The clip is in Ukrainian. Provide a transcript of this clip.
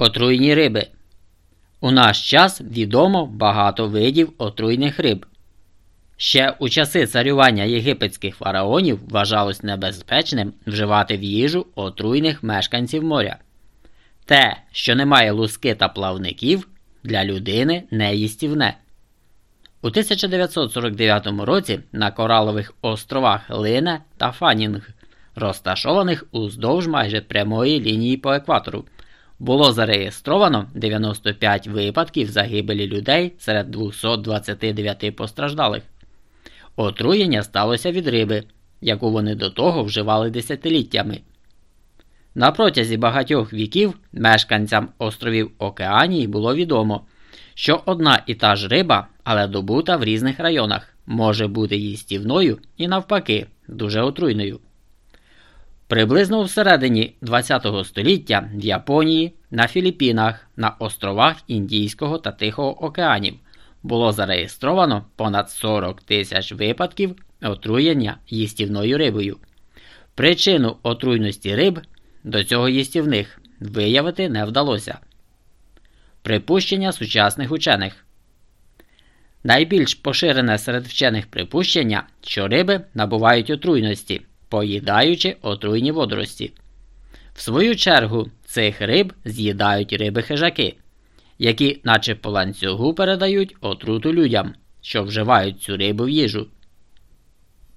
Отруйні риби. У наш час відомо багато видів отруйних риб. Ще у часи царювання єгипетських фараонів вважалось небезпечним вживати в їжу отруйних мешканців моря. Те, що не має луски та плавників, для людини неїстівне. У 1949 році на Коралових островах Лине та Фанінг, розташованих уздовж майже прямої лінії по екватору, було зареєстровано 95 випадків загибелі людей серед 229 постраждалих. Отруєння сталося від риби, яку вони до того вживали десятиліттями. На протязі багатьох віків мешканцям островів Океанії було відомо, що одна і та ж риба, але добута в різних районах, може бути їстівною і навпаки, дуже отруйною. Приблизно всередині ХХ століття в Японії, на Філіппінах, на островах Індійського та Тихого океанів було зареєстровано понад 40 тисяч випадків отруєння їстівною рибою. Причину отруйності риб до цього їстівних виявити не вдалося. Припущення сучасних учених найбільш поширене серед вчених припущення, що риби набувають отруйності, поїдаючи отруйні водорості. В свою чергу цих риб з'їдають риби хижаки, які, наче по ланцюгу, передають отруту людям, що вживають цю рибу в їжу.